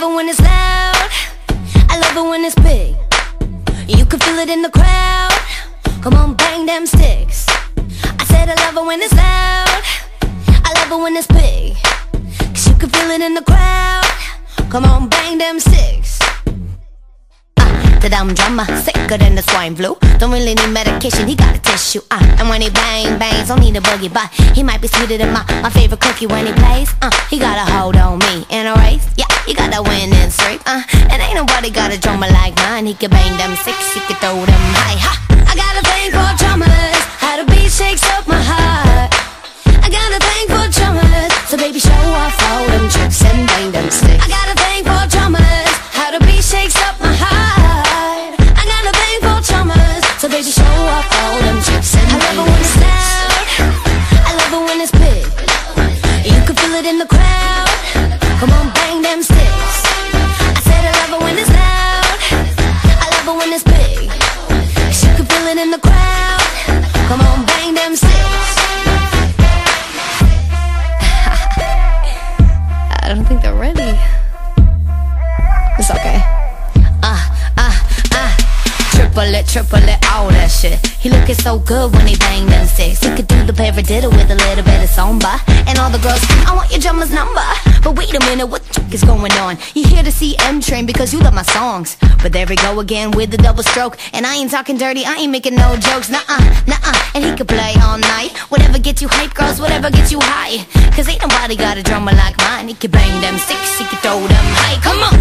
love it when it's loud. I love it when it's big. You can feel it in the crowd. Come on, bang them sticks. I said I love it when it's loud. I love it when it's big. Cause you can feel it in the crowd. Come on, bang them sticks. Dumb drummer, sicker than the swine flu. Don't really need medication, he got a tissue. Uh, and when he bang bangs, don't need a boogie, but he might be sweeter than my, my favorite cookie when he plays. Uh, he got a hold on me in a race. Yeah, he got that winning streak. Uh, and ain't nobody got a drummer like mine. He can bang them six, he can throw them high. Ha! I got a thing for drummers. I don't think they're ready. It's okay. Uh, uh, uh. Triple it, triple it, all that shit. He looking so good when he bang them sticks. He could do the paradiddle with a little bit of samba. And all the girls, I want your drummer's number. But wait a minute, what the is going on? You here to see M Train because you love my songs. But there we go again with the double stroke. And I ain't talking dirty, I ain't making no jokes. Nuh-uh, nuh-uh. And he could play all night. Whatever gets you hype, girls, whatever gets you high. Cause ain't nobody got a drummer like mine. He could bang them sticks, he could throw them high. Come on,